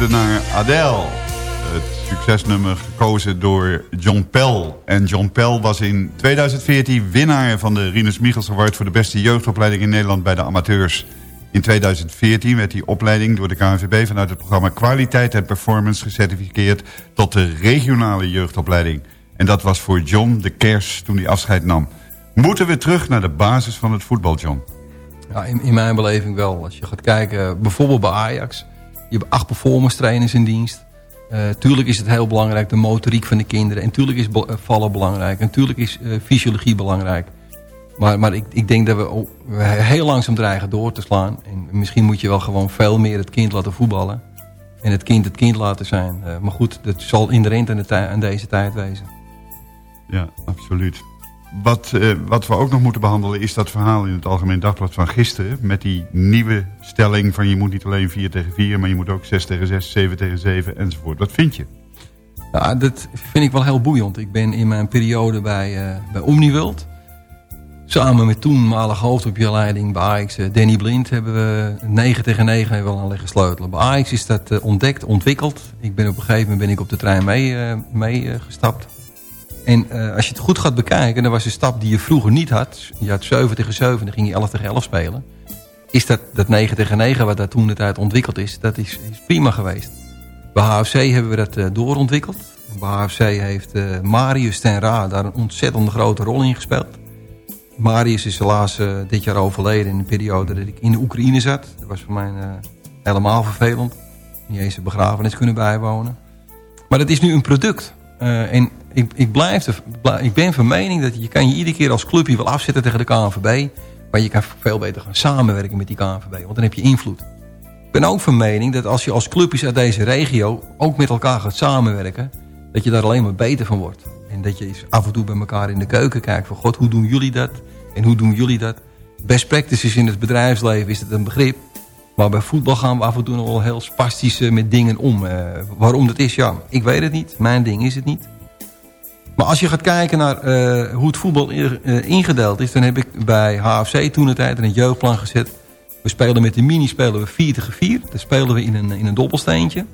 naar Adele. Het succesnummer gekozen door John Pell. En John Pell was in 2014 winnaar van de Rinus Michels Award... voor de beste jeugdopleiding in Nederland bij de amateurs. In 2014 werd die opleiding door de KNVB vanuit het programma Kwaliteit en Performance gecertificeerd... tot de regionale jeugdopleiding. En dat was voor John de kers toen hij afscheid nam. Moeten we terug naar de basis van het voetbal, John? Ja, in mijn beleving wel. Als je gaat kijken, bijvoorbeeld bij Ajax. Je hebt acht performance trainers in dienst. Uh, tuurlijk is het heel belangrijk, de motoriek van de kinderen. En tuurlijk is uh, vallen belangrijk. En tuurlijk is uh, fysiologie belangrijk. Maar, maar ik, ik denk dat we, heel langzaam dreigen door te slaan. En misschien moet je wel gewoon veel meer het kind laten voetballen. En het kind het kind laten zijn. Maar goed, dat zal inherent aan, de aan deze tijd wezen. Ja, absoluut. Wat, uh, wat we ook nog moeten behandelen is dat verhaal in het Algemeen Dagblad van gisteren. Met die nieuwe stelling van je moet niet alleen 4 tegen 4, maar je moet ook 6 tegen 6, 7 tegen 7 enzovoort. Wat vind je? Dat vind ik wel heel boeiend. Ik ben in mijn periode bij, uh, bij Omniworld. Samen met toenmalige hoofdopleiding bij Ajax, uh, Danny Blind, hebben we 9 tegen 9 hebben we al aan liggen sleutelen. Bij Ajax is dat ontdekt, ontwikkeld. Ik ben op een gegeven moment ben ik op de trein mee, uh, mee gestapt. En uh, als je het goed gaat bekijken, dan was een stap die je vroeger niet had. Je had 7 tegen 7, dan ging je 11 tegen 11 spelen. Is dat, dat 9 tegen 9, wat daar toen de tijd ontwikkeld is, dat is, is prima geweest. Bij HFC hebben we dat uh, doorontwikkeld. Bij HFC heeft uh, Marius ten Ra daar een ontzettend grote rol in gespeeld. Marius is helaas dit jaar overleden in de periode dat ik in de Oekraïne zat. Dat was voor mij helemaal vervelend. Niet eens een begrafenis kunnen bijwonen. Maar dat is nu een product. en ik, ik, blijf ik ben van mening dat je kan je iedere keer als clubje wel afzetten tegen de KNVB. Maar je kan veel beter gaan samenwerken met die KNVB. Want dan heb je invloed. Ik ben ook van mening dat als je als clubjes uit deze regio ook met elkaar gaat samenwerken. Dat je daar alleen maar beter van wordt. En dat je eens af en toe bij elkaar in de keuken kijkt van god hoe doen jullie dat? En hoe doen jullie dat? Best practices in het bedrijfsleven is het een begrip. Maar bij voetbal gaan we af en toe nog wel heel spastisch met dingen om. Uh, waarom dat is, ja, ik weet het niet. Mijn ding is het niet. Maar als je gaat kijken naar uh, hoe het voetbal uh, ingedeeld is... dan heb ik bij HFC toen de tijd een jeugdplan gezet. We spelen met de mini spelen we 4 tegen 4. Dan spelen we in een, in een dobbelsteentje.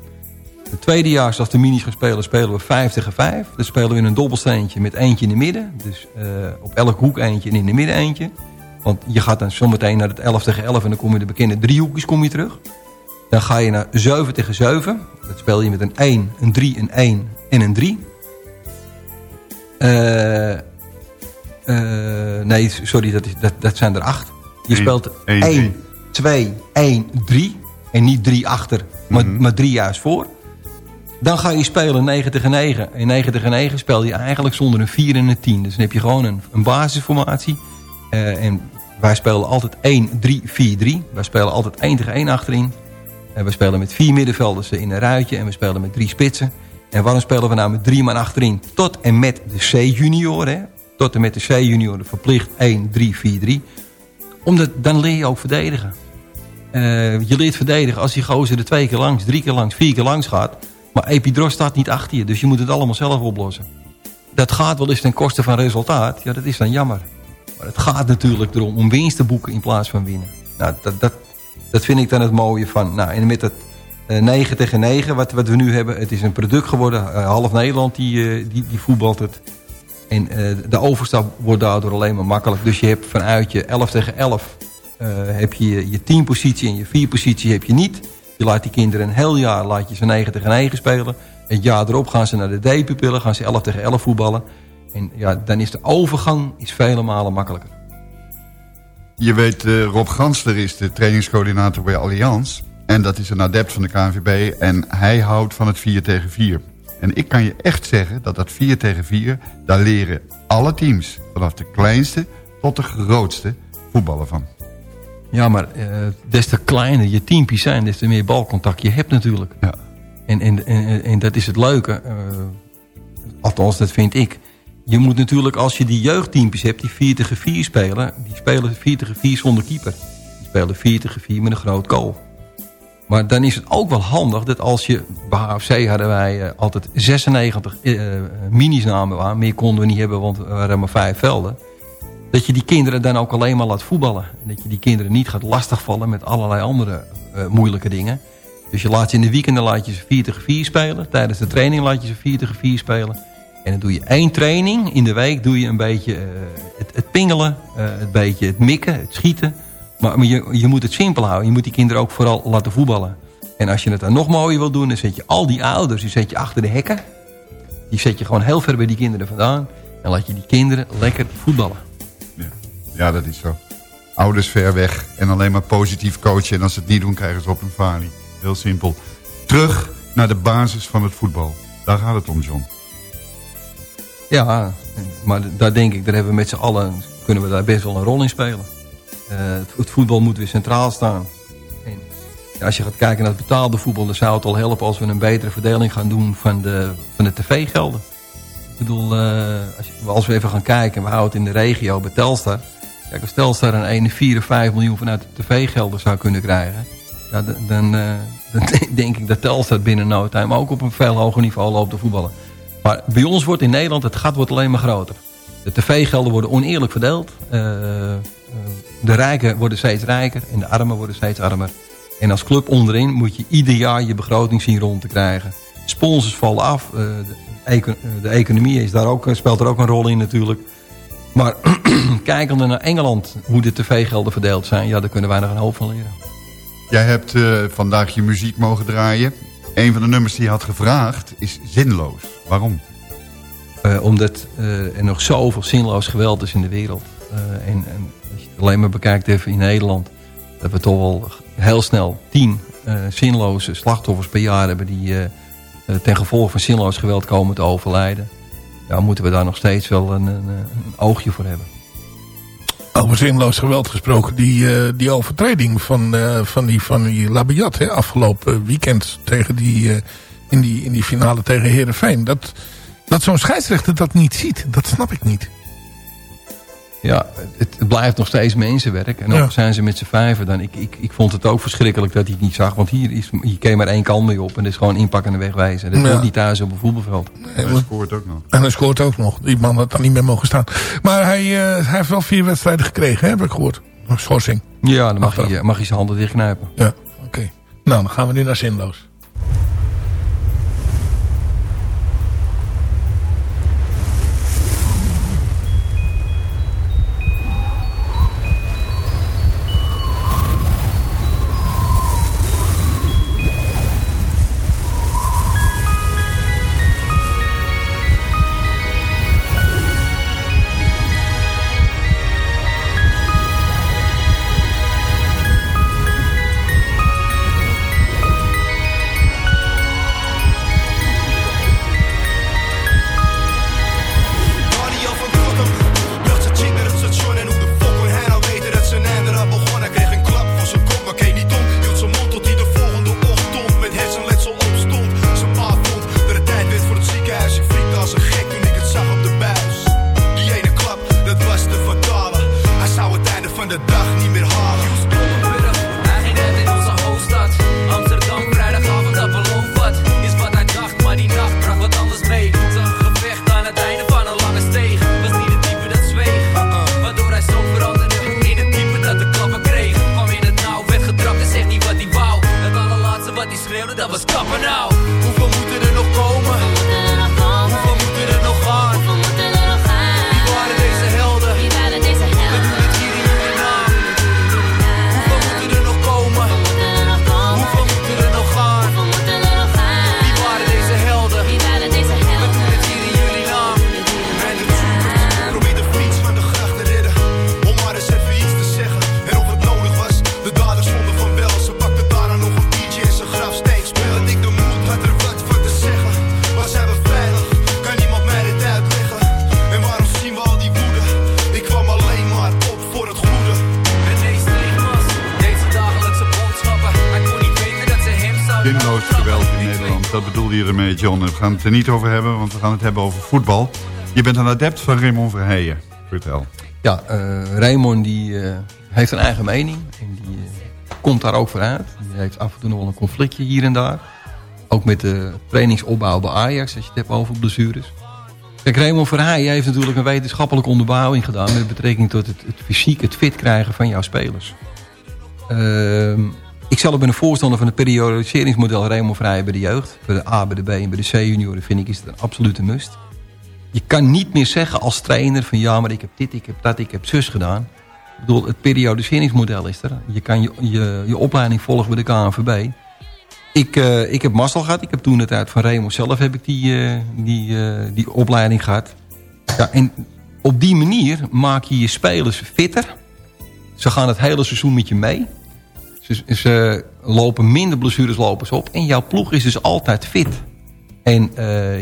Het tweede jaar, als de minis gaan spelen, spelen we 5 tegen 5. Dan spelen we in een dobbelsteentje met eentje in de midden. Dus uh, op elk hoek eentje en in de midden eentje. Want je gaat dan zometeen naar het 11 tegen 11 en dan kom je de bekende driehoekjes kom je terug. Dan ga je naar 7 tegen 7. Dat speel je met een 1, een 3, een 1 en een 3. Uh, uh, nee, sorry, dat, is, dat, dat zijn er acht. Je Eén, speelt 1, 2, 1, 3. En niet 3 achter, maar, mm -hmm. maar 3 juist voor. Dan ga je spelen 9 tegen 9. En 9 tegen 9 speel je eigenlijk zonder een 4 en een 10. Dus dan heb je gewoon een, een basisformatie. Uh, en wij spelen altijd 1, 3, 4, 3. Wij spelen altijd 1 tegen 1 achterin. En we spelen met vier middenvelders in een ruitje. En we spelen met drie spitsen. En waarom spelen we nou met drie man achterin? Tot en met de C-junior. Tot en met de C-junior verplicht 1, 3, 4, 3. Omdat dan leer je ook verdedigen. Uh, je leert verdedigen als die gozer er twee keer langs, drie keer langs, vier keer langs gaat. Maar Epidros staat niet achter je. Dus je moet het allemaal zelf oplossen. Dat gaat wel eens ten koste van resultaat. Ja, dat is dan jammer. Maar het gaat natuurlijk erom om winst te boeken in plaats van winnen. Nou, dat, dat, dat vind ik dan het mooie van. Nou, en met dat uh, 9 tegen 9, wat, wat we nu hebben. Het is een product geworden. Uh, half Nederland die, uh, die, die voetbalt het. En de overstap wordt daardoor alleen maar makkelijk. Dus je hebt vanuit je 11 tegen 11... heb je je 10 positie en je 4 positie heb je niet. Je laat die kinderen een heel jaar laat je ze 9 tegen 9 spelen. Het jaar erop gaan ze naar de D-pupillen. Gaan ze 11 tegen 11 voetballen. En ja, dan is de overgang is vele malen makkelijker. Je weet, Rob Gansler is de trainingscoördinator bij Allianz. En dat is een adept van de KNVB. En hij houdt van het 4 tegen 4. En ik kan je echt zeggen dat dat 4 tegen 4... daar leren alle teams, vanaf de kleinste tot de grootste, voetballen van. Ja, maar uh, des te kleiner je teampjes zijn... des te meer balcontact je hebt natuurlijk. Ja. En, en, en, en dat is het leuke. Uh, althans, dat vind ik. Je moet natuurlijk, als je die jeugdteampjes hebt... die 4 tegen 4 spelen... die spelen 4 tegen 4 zonder keeper. Die spelen 4 tegen 4 met een groot goal. Maar dan is het ook wel handig dat als je... Bij HFC hadden wij uh, altijd 96 uh, minis namen aan. Meer konden we niet hebben, want we hadden maar vijf velden. Dat je die kinderen dan ook alleen maar laat voetballen. En dat je die kinderen niet gaat lastigvallen met allerlei andere moeilijke dingen. Dus je laat ze in de weekenden laat je ze 4 tegen 4 spelen. Tijdens de training laat je ze 4 tegen 4 spelen. En dan doe je één training. In de week doe je een beetje het, pingelen, uh, het beetje het mikken, het schieten. Maar, maar je, je moet het simpel houden. Je moet die kinderen ook vooral laten voetballen. En als je het dan nog mooier wil doen, dan zet je al die ouders, die zet je achter de hekken. Die zet je gewoon heel ver bij die kinderen vandaan. En laat je die kinderen lekker voetballen. Ja, ja dat is zo. Ouders ver weg en alleen maar positief coachen. En als ze het niet doen, krijgen ze op een falie. Heel simpel. Terug naar de basis van het voetbal. Daar gaat het om, John. Ja, maar daar denk ik, daar hebben we met z'n allen... kunnen we daar best wel een rol in spelen. Uh, het, voetbal moet weer centraal staan. En als je gaat kijken naar het betaalde voetbal... dan zou het al helpen als we een betere verdeling gaan doen van de, van de tv-gelden. Ik bedoel, uh, als, je, als, we even gaan kijken... we houden het in de regio bij Telstar... Kijk, als Telstar een 1, 4 of 5 miljoen vanuit de tv-gelden zou kunnen krijgen... Ja, dan, dan (laughs) denk ik dat Telstar binnen no time ook op een veel hoger niveau loopt te voetballen. Maar bij ons wordt in Nederland, het gat wordt alleen maar groter. De tv-gelden worden oneerlijk verdeeld. Uh, de rijken worden steeds rijker en de armen worden steeds armer. En als club onderin moet je ieder jaar je begroting zien rond te krijgen. Sponsors vallen af. Uh, de, de, economie is daar ook, speelt er ook een rol in natuurlijk. Maar (clears throat) kijkende naar Engeland, hoe de tv-gelden verdeeld zijn... ja, daar kunnen wij nog een hoop van leren. Jij hebt vandaag je muziek mogen draaien. Een van de nummers die je had gevraagd is Zinloos. Waarom? Uh, omdat uh, er nog zoveel zinloos geweld is in de wereld. en, en, als je het alleen maar bekijkt even in Nederland... dat we toch wel heel snel tien zinloze slachtoffers per jaar hebben... die ten gevolge van zinloos geweld komen te overlijden. Ja, moeten we daar nog steeds wel een, een, oogje voor hebben over zinloos geweld gesproken. Die, die overtreding van, van die, van die Labiat afgelopen weekend tegen die, in, die, in die finale tegen Herenveen. Dat, dat zo'n scheidsrechter dat niet ziet, dat snap ik niet. Ja, het, het blijft nog steeds mensenwerk. En ook ja. zijn ze met z'n vijven dan. Ik, ik, ik vond het ook verschrikkelijk dat hij het niet zag. Want hier, is, hier kan je maar één kant mee op. En dat is gewoon inpakken en wegwijzen. Dat ja. niet thuis op een voetbalveld. Nee, en hij scoort ook nog. En hij scoort ook nog. Die man had dan niet meer mogen staan. Maar hij, uh, hij heeft wel vier wedstrijden gekregen, hè, heb ik gehoord. Een schorsing. Ja, dan mag hij, mag hij zijn handen dichtknijpen. Ja, oké. Okay. Nou, dan gaan we nu naar zinloos. Gaan het er niet over hebben, want we gaan het hebben over voetbal. Je bent een adept van Raymond Verheijen. Vertel. Ja, uh, Raymond die, uh, heeft een eigen mening. En die uh, komt daar ook vooruit. Die heeft af en toe nog wel een conflictje hier en daar. Ook met de trainingsopbouw bij Ajax, als je het hebt over blessures. Kijk, Raymond Verheijen heeft natuurlijk een wetenschappelijke onderbouwing gedaan... met betrekking tot het, het fysiek, het fit krijgen van jouw spelers. Ehm, ik zelf ben een voorstander van het periodiseringsmodel Raymond Vrij bij de jeugd. Bij de A, bij de B en bij de C-junioren vind ik is het een absolute must. Je kan niet meer zeggen als trainer van ja, maar ik heb dit, ik heb dat, ik heb zus gedaan. Ik bedoel, het periodiseringsmodel is er. Je kan je, je, je opleiding volgen bij de KNVB. Ik, uh, ik heb mazzel gehad. Ik heb toen het uit van Remo zelf heb ik die, uh, die, uh, die opleiding gehad. Ja, en op die manier maak je je spelers fitter. Ze gaan het hele seizoen met je mee. Ze, lopen minder blessures lopen op. En jouw ploeg is dus altijd fit. En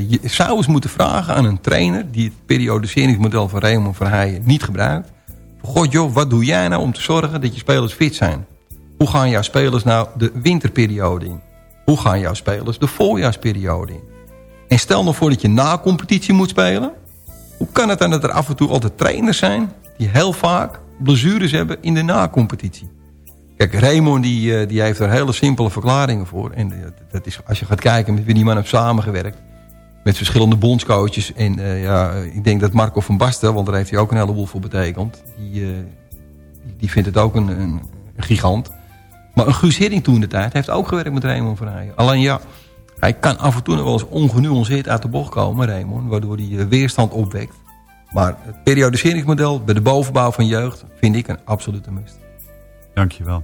je zou eens moeten vragen aan een trainer... die het periodiseringsmodel van Raymond Verheijen niet gebruikt. God joh, wat doe jij nou om te zorgen dat je spelers fit zijn? Hoe gaan jouw spelers nou de winterperiode in? Hoe gaan jouw spelers de voorjaarsperiode in? En stel nog voor dat je na competitie moet spelen. Hoe kan het dan dat er af en toe altijd trainers zijn... die heel vaak blessures hebben in de na-competitie? Kijk, Raymond die, die heeft er hele simpele verklaringen voor. En dat is, als je gaat kijken met wie die man heeft samengewerkt... met verschillende bondscoaches. En uh, ja, ik denk dat Marco van Basten... want daar heeft hij ook een heleboel voor betekend... die, die vindt het ook een, een, gigant... Maar een Guus Hidding toen de tijd heeft ook gewerkt met Raymond van Heijen. Alleen ja, hij kan af en toe nog wel eens ongenuanceerd uit de bocht komen, Raymond. Waardoor hij weerstand opwekt. Maar het periodiseringsmodel bij de bovenbouw van jeugd vind ik een absolute must. Dankjewel.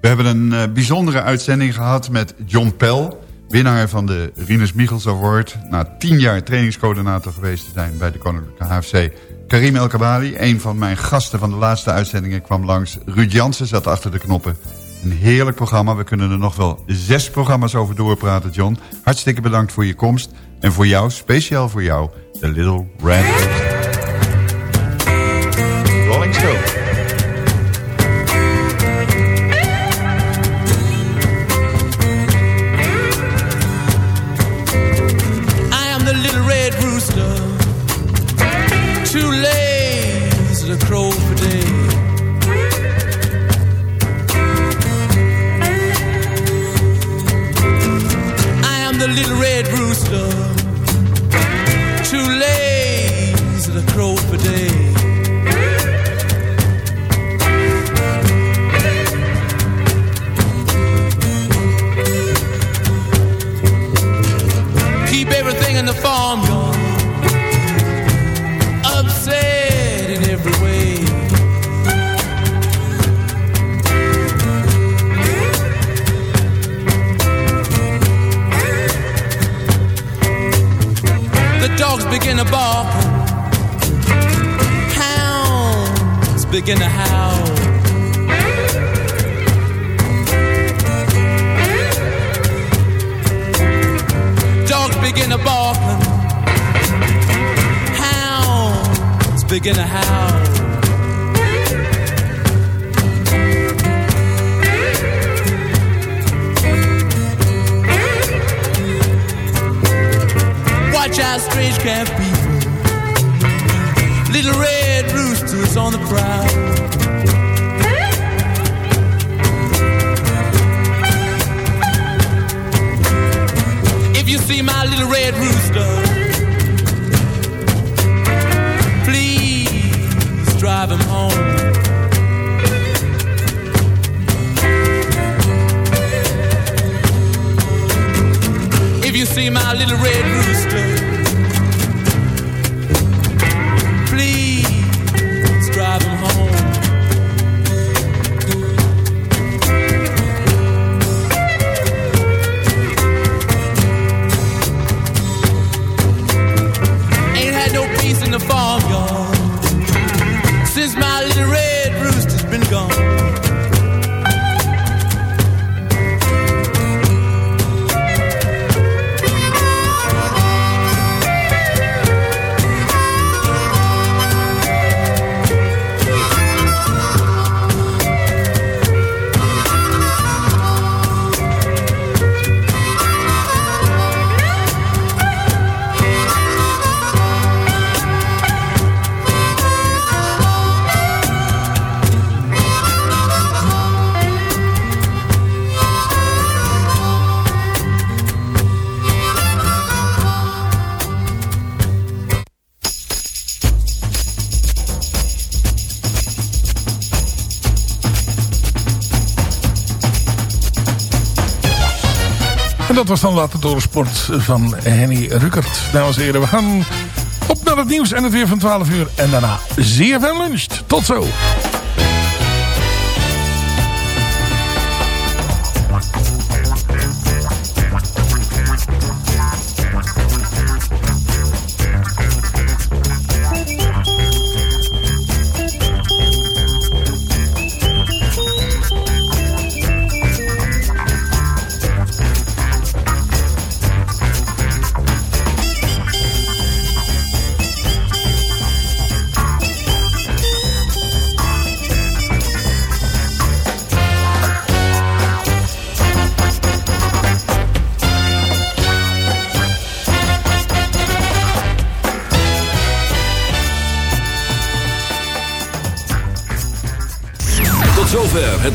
We hebben een uh, bijzondere uitzending gehad met John Pell. Winnaar van de Rinus Michels Award. Na tien jaar trainingscoördinator geweest te zijn bij de Koninklijke HFC. Karim El Kabali, een van mijn gasten van de laatste uitzendingen, kwam langs. Ruud Jansen zat achter de knoppen. Een heerlijk programma. We kunnen er nog wel zes programma's over doorpraten, John. Hartstikke bedankt voor je komst. En voor jou, speciaal voor jou, The Little Red dat was dan later door de sport van Henny Ruckert. Dames en heren, we gaan op naar het nieuws en het weer van 12 uur. En daarna zeer veel lunch. Tot zo.